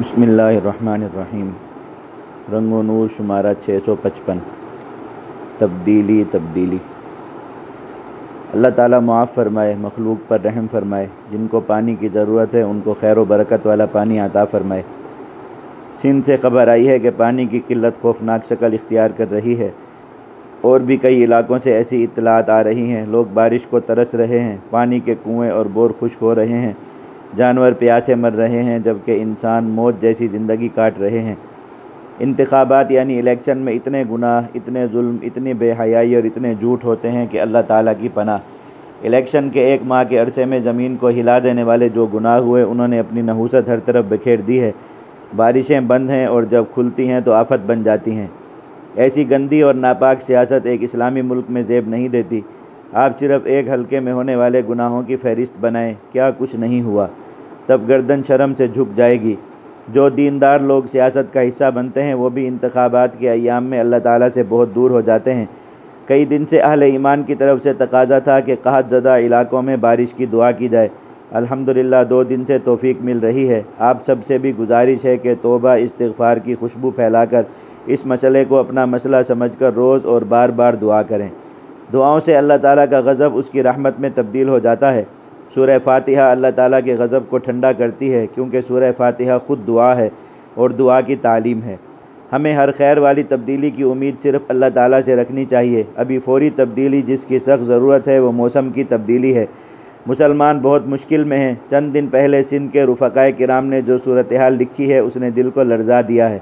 بسم اللہ الرحمن الرحیم۔ رنگ و نور شمارہ چھ سو پچپن۔ تبدیلی تبدیلی۔ اللہ تعالیٰ معاف فرمائے، مخلوق پر رحم فرمائے۔ جن کو پانی کی ضرورت ہے، ان کو خیر و برکت والا پانی عطا فرمائے۔ سندھ سے خبر آئی ہے کہ پانی کی قلت خوفناک شکل اختیار کر رہی ہے۔ اور بھی کئی علاقوں سے ایسی اطلاعات آ رہی ہیں۔ لوگ بارش کو ترس رہے ہیں، پانی کے کنویں اور بور خشک ہو رہے ہیں۔ جانور پیاسے مر رہے ہیں جبکہ انسان موت جیسی زندگی کاٹ رہے ہیں۔ انتخابات یعنی الیکشن میں اتنے گناہ، اتنے ظلم، اتنی بے حیائی اور اتنے جھوٹ ہوتے ہیں کہ اللہ تعالیٰ کی پناہ۔ الیکشن کے ایک ماہ کے عرصے میں زمین کو ہلا دینے والے جو گناہ ہوئے، انہوں نے اپنی نحوست ہر طرف بکھیر دی ہے۔ بارشیں بند ہیں اور جب کھلتی ہیں تو آفت بن جاتی ہیں۔ ایسی گندی اور ناپاک سیاست ایک اسلامی ملک میں زیب نہیں دیتی۔ آپ صرف ایک حلقے میں ہونے والے گناہوں کی فہرست بنائیں، کیا کچھ نہیں ہوا؟ تب گردن شرم سے جھک جائے گی۔ جو دیندار لوگ سیاست کا حصہ بنتے ہیں، وہ بھی انتخابات کے ایام میں اللہ تعالیٰ سے بہت دور ہو جاتے ہیں۔ کئی دن سے اہل ایمان کی طرف سے تقاضا تھا کہ قحط زدہ علاقوں میں بارش کی دعا کی جائے۔ الحمدللہ، دو دن سے توفیق مل رہی ہے۔ آپ سب سے بھی گزارش ہے کہ توبہ، استغفار کی خوشبو پھیلا کر اس مسئلے کو اپنا مسئلہ سمجھ کر روز اور بار بار دعا کریں۔ دعاؤں سے اللہ تعالیٰ کا غضب اس کی رحمت میں تبدیل ہو جاتا ہے۔ سورہ فاتحہ اللہ تعالیٰ کے غضب کو ٹھنڈا کرتی ہے کیونکہ سورہ فاتحہ خود دعا ہے اور دعا کی تعلیم ہے۔ ہمیں ہر خیر والی تبدیلی کی امید صرف اللہ تعالیٰ سے رکھنی چاہیے۔ ابھی فوری تبدیلی جس کی سخت ضرورت ہے وہ موسم کی تبدیلی ہے۔ مسلمان بہت مشکل میں ہیں۔ چند دن پہلے سندھ کے رفقائے کرام نے جو صورتحال لکھی ہے اس نے دل کو لرزا دیا ہے۔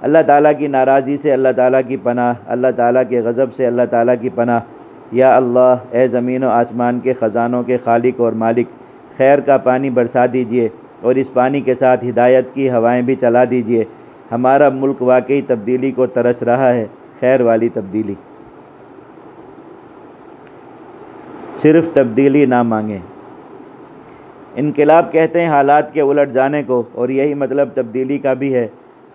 اللہ تعالیٰ کی ناراضی سے اللہ تعالیٰ کی پناہ، اللہ تعالیٰ کے غضب سے اللہ تعالیٰ کی پناہ۔ یا اللہ، اے زمین و آسمان کے خزانوں کے خالق اور مالک، خیر کا پانی برسا دیجیے اور اس پانی کے ساتھ ہدایت کی ہوائیں بھی چلا دیجیے۔ ہمارا ملک واقعی تبدیلی کو ترس رہا ہے، خیر والی تبدیلی۔ صرف تبدیلی نہ مانگیں۔ انقلاب کہتے ہیں حالات کے الٹ جانے کو اور یہی مطلب تبدیلی کا بھی ہے۔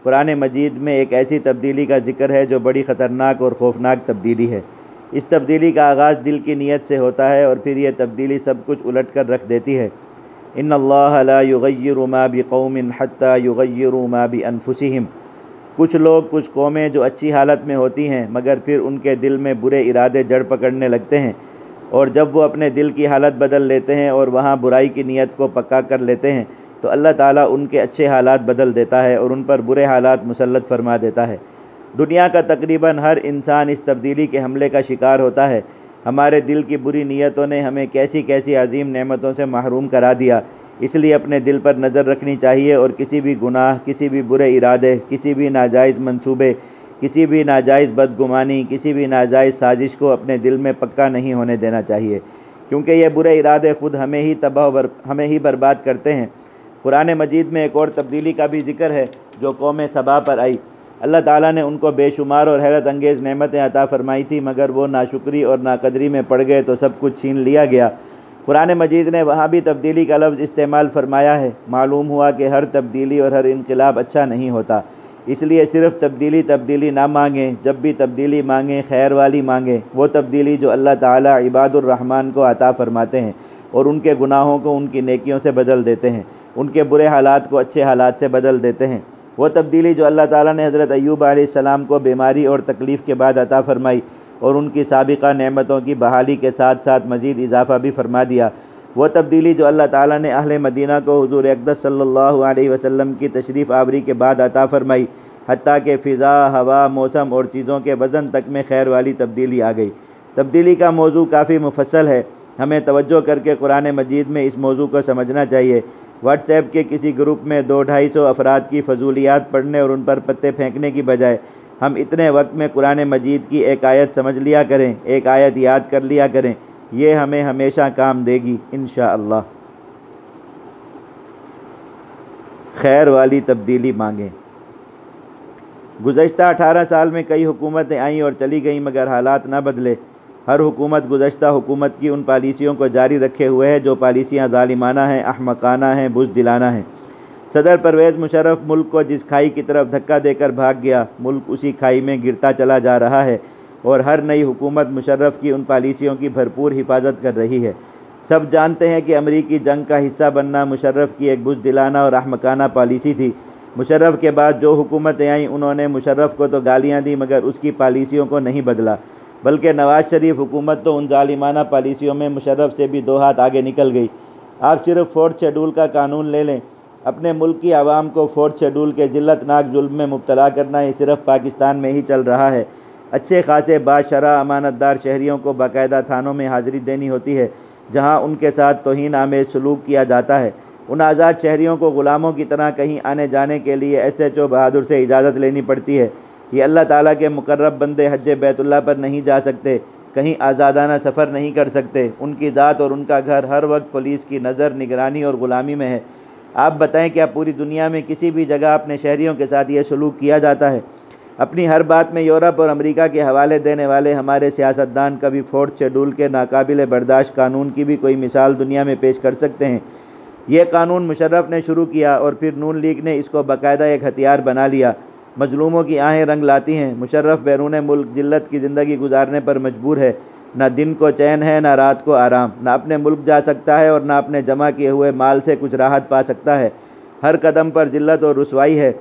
قرآن مجید میں ایک ایسی تبدیلی کا ذکر ہے جو بڑی خطرناک اور خوفناک تبدیلی ہے۔ اس تبدیلی کا آغاز دل کی نیت سے ہوتا ہے اور پھر یہ تبدیلی سب کچھ الٹ کر رکھ دیتی ہے۔ ان اللہ لا یغیر ما بقوم حتی یغیروا ما بانفسہم۔ کچھ لوگ کچھ قومیں جو اچھی حالت میں ہوتی ہیں، مگر پھر ان کے دل میں برے ارادے جڑ پکڑنے لگتے ہیں۔ اور جب وہ اپنے دل کی حالت بدل لیتے ہیں اور وہاں برائی کی نیت کو پکا کر لیتے ہیں، تو اللہ تعالیٰ ان کے اچھے حالات بدل دیتا ہے اور ان پر برے حالات مسلط فرما دیتا ہے۔ دنیا کا تقریباً ہر انسان اس تبدیلی کے حملے کا شکار ہوتا ہے۔ ہمارے دل کی بری نیتوں نے ہمیں کیسی کیسی عظیم نعمتوں سے محروم کرا دیا۔ اس لیے اپنے دل پر نظر رکھنی چاہیے اور کسی بھی گناہ، کسی بھی برے ارادے، کسی بھی ناجائز منصوبے، کسی بھی ناجائز بدگمانی، کسی بھی ناجائز سازش کو اپنے دل میں پکا نہیں ہونے دینا چاہیے۔ کیونکہ یہ برے ارادے خود ہمیں ہی تباہ بر، ہمیں ہی برباد کرتے ہیں۔ قرآن مجید میں ایک اور تبدیلی کا بھی ذکر ہے جو قوم صبا پر آئی۔ اللہ تعالیٰ نے ان کو بے شمار اور حیرت انگیز نعمتیں عطا فرمائی تھی، مگر وہ ناشکری اور ناقدری میں پڑ گئے تو سب کچھ چھین لیا گیا۔ قرآن مجید نے وہاں بھی تبدیلی کا لفظ استعمال فرمایا ہے۔ معلوم ہوا کہ ہر تبدیلی اور ہر انقلاب اچھا نہیں ہوتا، اس لیے صرف تبدیلی تبدیلی نہ مانگیں، جب بھی تبدیلی مانگیں، خیر والی مانگیں۔ وہ تبدیلی جو اللہ تعالیٰ عباد الرحمن کو عطا فرماتے ہیں اور ان کے گناہوں کو ان کی نیکیوں سے بدل دیتے ہیں، ان کے برے حالات کو اچھے حالات سے بدل دیتے ہیں۔ وہ تبدیلی جو اللہ تعالیٰ نے حضرت ایوب علیہ السلام کو بیماری اور تکلیف کے بعد عطا فرمائی اور ان کی سابقہ نعمتوں کی بحالی کے ساتھ ساتھ مزید اضافہ بھی فرما دیا۔ وہ تبدیلی جو اللہ تعالیٰ نے اہل مدینہ کو حضور اقدس صلی اللہ علیہ وسلم کی تشریف آوری کے بعد عطا فرمائی، حتیٰ کہ فضا، ہوا، موسم اور چیزوں کے وزن تک میں خیر والی تبدیلی آ گئی۔ تبدیلی کا موضوع کافی مفصل ہے۔ ہمیں توجہ کر کے قرآن مجید میں اس موضوع کو سمجھنا چاہیے۔ واٹس ایپ کے کسی گروپ میں دو ڈھائی سو افراد کی فضولیات پڑھنے اور ان پر پتے پھینکنے کی بجائے ہم اتنے وقت میں قرآن مجید کی ایک آیت سمجھ لیا کریں، ایک آیت یاد کر لیا کریں، یہ ہمیں ہمیشہ کام دے گی انشاءاللہ۔ خیر والی تبدیلی مانگیں۔ گزشتہ اٹھارہ سال میں کئی حکومتیں آئیں اور چلی گئیں مگر حالات نہ بدلے۔ ہر حکومت گزشتہ حکومت کی ان پالیسیوں کو جاری رکھے ہوئے ہے جو پالیسیاں ظالمانہ ہیں، احمقانہ ہیں، بزدلانہ ہیں۔ صدر پرویز مشرف ملک کو جس کھائی کی طرف دھکا دے کر بھاگ گیا، ملک اسی کھائی میں گرتا چلا جا رہا ہے اور ہر نئی حکومت مشرف کی ان پالیسیوں کی بھرپور حفاظت کر رہی ہے۔ سب جانتے ہیں کہ امریکی جنگ کا حصہ بننا مشرف کی ایک بزدلانہ اور احمقانہ پالیسی تھی۔ مشرف کے بعد جو حکومتیں آئیں، انہوں نے مشرف کو تو گالیاں دیں مگر اس کی پالیسیوں کو نہیں بدلا۔ بلکہ نواز شریف حکومت تو ان ظالمانہ پالیسیوں میں مشرف سے بھی دو ہاتھ آگے نکل گئی۔ آپ صرف فورتھ شیڈول کا قانون لے لیں، اپنے ملک کی عوام کو فورتھ شیڈول کے ذلت ناک ظلم میں مبتلا کرنا یہ صرف پاکستان میں ہی چل رہا ہے۔ اچھے خاصے بادشرہ امانت دار شہریوں کو باقاعدہ تھانوں میں حاضری دینی ہوتی ہے، جہاں ان کے ساتھ توہین آمیز سلوک کیا جاتا ہے۔ ان آزاد شہریوں کو غلاموں کی طرح کہیں آنے جانے کے لیے ایس ایچ او بہادر سے اجازت لینی پڑتی ہے۔ یہ اللہ تعالیٰ کے مقرب بندے حج بیت اللہ پر نہیں جا سکتے، کہیں آزادانہ سفر نہیں کر سکتے۔ ان کی ذات اور ان کا گھر ہر وقت پولیس کی نظر، نگرانی اور غلامی میں ہے۔ آپ بتائیں کیا پوری دنیا میں کسی بھی جگہ اپنے شہریوں کے ساتھ یہ سلوک کیا جاتا ہے؟ اپنی ہر بات میں یورپ اور امریکہ کے حوالے دینے والے ہمارے سیاستدان کبھی فورتھ شیڈول کے ناقابل برداشت قانون کی بھی کوئی مثال دنیا میں پیش کر سکتے ہیں۔ یہ قانون مشرف نے شروع کیا اور پھر نون لیگ نے اس کو باقاعدہ ایک ہتھیار بنا لیا۔ مظلوموں کی آہیں رنگ لاتی ہیں۔ مشرف بیرون ملک ذلت کی زندگی گزارنے پر مجبور ہے۔ نہ دن کو چین ہے، نہ رات کو آرام۔ نہ اپنے ملک جا سکتا ہے اور نہ اپنے جمع کیے ہوئے مال سے کچھ راحت پا سکتا ہے۔ ہر قدم پر ذلت اور رسوائی ہے۔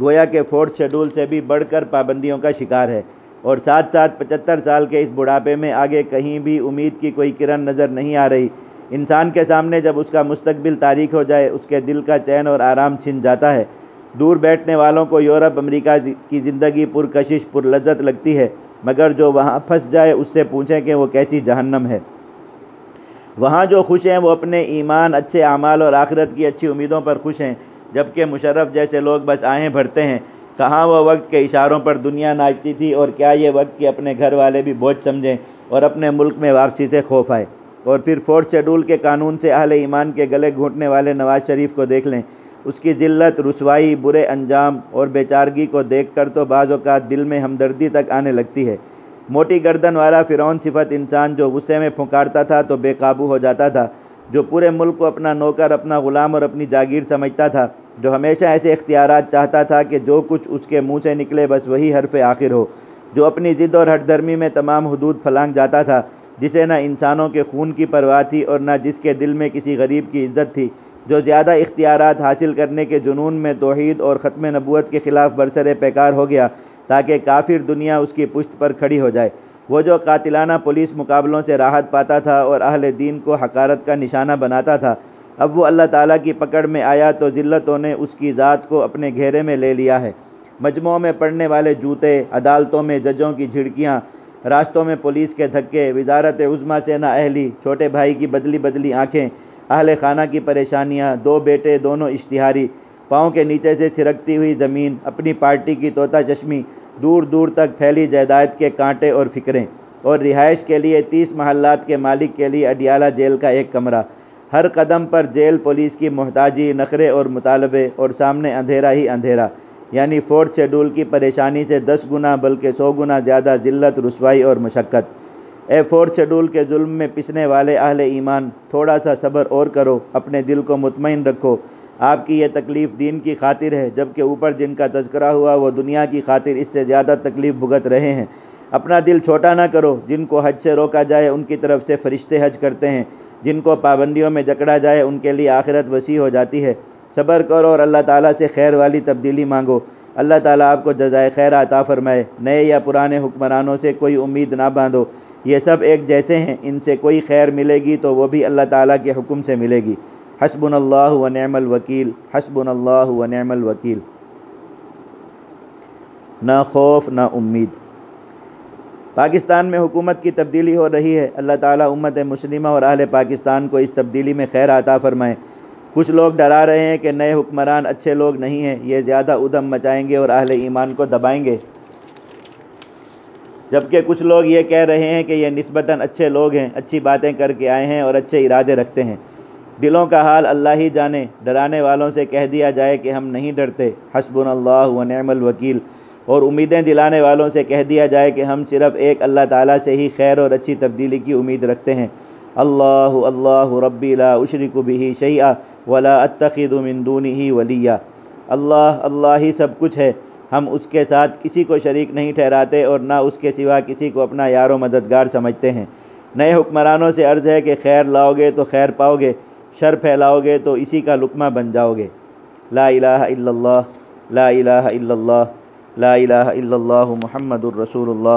گویا کہ فورتھ شیڈول سے بھی بڑھ کر پابندیوں کا شکار ہے۔ اور ساتھ ساتھ پچہتر سال کے اس بڑھاپے میں آگے کہیں بھی امید کی کوئی کرن نظر نہیں آ رہی۔ انسان کے سامنے جب اس کا مستقبل تاریخ ہو جائے، اس کے دل کا چین اور آرام چھن جاتا ہے۔ دور بیٹھنے والوں کو یورپ، امریکہ کی زندگی پرکشش پر لذت لگتی ہے، مگر جو وہاں پھنس جائے، اس سے پوچھیں کہ وہ کیسی جہنم ہے۔ وہاں جو خوش ہیں، وہ اپنے ایمان، اچھے اعمال اور آخرت کی اچھی امیدوں پر خوش ہیں، جبکہ مشرف جیسے لوگ بس آہیں بھرتے ہیں۔ کہاں وہ وقت کے اشاروں پر دنیا ناچتی تھی، اور کیا یہ وقت کہ اپنے گھر والے بھی بوجھ سمجھیں اور اپنے ملک میں واپسی سے خوف آئے۔ اور پھر فورتھ شیڈول کے قانون سے اہل ایمان کے گلے گھونٹنے والے نواز شریف کو دیکھ لیں۔ اس کی ذلت، رسوائی، برے انجام اور بیچارگی کو دیکھ کر تو بعض اوقات دل میں ہمدردی تک آنے لگتی ہے۔ موٹی گردن والا فرعون صفت انسان جو غصے میں پھنکارتا تھا تو بے قابو ہو جاتا تھا، جو پورے ملک کو اپنا نوکر، اپنا غلام اور اپنی جاگیر سمجھتا تھا، جو ہمیشہ ایسے اختیارات چاہتا تھا کہ جو کچھ اس کے منہ سے نکلے بس وہی حرف آخر ہو۔ جو اپنی ضد اور ہٹ درمی میں تمام حدود پھلانگ جاتا تھا، جسے نہ انسانوں کے خون کی پرواہ تھی اور نہ جس کے دل میں کسی غریب کی عزت تھی۔ جو زیادہ اختیارات حاصل کرنے کے جنون میں توحید اور ختم نبوت کے خلاف برسر پیکار ہو گیا تاکہ کافر دنیا اس کی پشت پر کھڑی ہو جائے۔ وہ جو قاتلانہ پولیس مقابلوں سے راحت پاتا تھا اور اہل دین کو حقارت کا نشانہ بناتا تھا، اب وہ اللہ تعالیٰ کی پکڑ میں آیا تو ذلتوں نے اس کی ذات کو اپنے گھیرے میں لے لیا ہے۔ مجموعوں میں پڑھنے والے جوتے، عدالتوں میں ججوں کی جھڑکیاں، راستوں میں پولیس کے دھکے، وزارت عظمیٰ سے نا اہلی چھوٹے بھائی کی بدلی بدلی آنکھیں اہل خانہ کی پریشانیاں، دو بیٹے، دونوں اشتہاری، پاؤں کے نیچے سے چھرکتی ہوئی زمین، اپنی پارٹی کی طوطا چشمی، دور دور تک پھیلی جائیداد کے کانٹے اور فکریں، اور رہائش کے لیے تیس محلات کے مالک کے لیے اڈیالہ جیل کا ایک کمرہ۔ ہر قدم پر جیل پولیس کی محتاجی، نخرے اور مطالبے، اور سامنے اندھیرا ہی اندھیرا۔ یعنی فورتھ شیڈول کی پریشانی سے دس گنا بلکہ سو گنا زیادہ ذلت، رسوائی اور مشقت۔ اے فورتھ شیڈول کے ظلم میں پسنے والے اہل ایمان، تھوڑا سا صبر اور کرو، اپنے دل کو مطمئن رکھو۔ آپ کی یہ تکلیف دین کی خاطر ہے، جبکہ اوپر جن کا تذکرہ ہوا، وہ دنیا کی خاطر اس سے زیادہ تکلیف بھگت رہے ہیں۔ اپنا دل چھوٹا نہ کرو، جن کو حج سے روکا جائے، ان کی طرف سے فرشتے حج کرتے ہیں۔ جن کو پابندیوں میں جکڑا جائے، ان کے لیے آخرت وسیع ہو جاتی ہے۔ صبر کرو اور اللہ تعالیٰ سے خیر والی تبدیلی مانگو۔ اللہ تعالیٰ آپ کو جزائے خیر عطا فرمائے۔ نئے یا پرانے حکمرانوں سے کوئی امید نہ باندھو۔ یہ سب ایک جیسے ہیں، ان سے کوئی خیر ملے گی تو وہ بھی اللہ تعالیٰ کے حکم سے ملے گی۔ حسب اللہ و نعم الوکیل۔ حسب اللہ و نعم الوکیل۔ نہ خوف، نہ امید۔ پاکستان میں حکومت کی تبدیلی ہو رہی ہے۔ اللہ تعالیٰ امت مسلمہ اور اہل پاکستان کو اس تبدیلی میں خیر عطا فرمائے۔ کچھ لوگ ڈرا رہے ہیں کہ نئے حکمران اچھے لوگ نہیں ہیں، یہ زیادہ ادم مچائیں گے اور اہل ایمان کو دبائیں گے۔ جبکہ کچھ لوگ یہ کہہ رہے ہیں کہ یہ نسبتاً اچھے لوگ ہیں، اچھی باتیں کر کے آئے ہیں اور اچھے ارادے رکھتے ہیں۔ دلوں کا حال اللہ ہی جانے، ڈرانے والوں سے کہہ دیا جائے کہ ہم نہیں ڈرتے۔ حسب اللہ و نعم الوکیل۔ اور امیدیں دلانے والوں سے کہہ دیا جائے کہ ہم صرف ایک اللہ تعالیٰ سے ہی خیر اور اچھی تبدیلی کی امید رکھتے ہیں۔ اللہ اللہ ربی لا اشرک بھی شیعہ ولا اتخذ من دونه ولیہ اللہ اللہ ہی سب کچھ ہے ہم اس کے ساتھ کسی کو شریک نہیں ٹھہراتے اور نہ اس کے سوا کسی کو اپنا یار و مددگار سمجھتے ہیں نئے حکمرانوں سے عرض ہے کہ خیر لاؤ گے تو خیر پاؤ گے شر پھیلاؤ گے تو اسی کا لقمہ بن جاؤ گے لا الہ الا اللہ لا الہ الا اللہ لا الہ الا اللہ محمد الرسول اللہ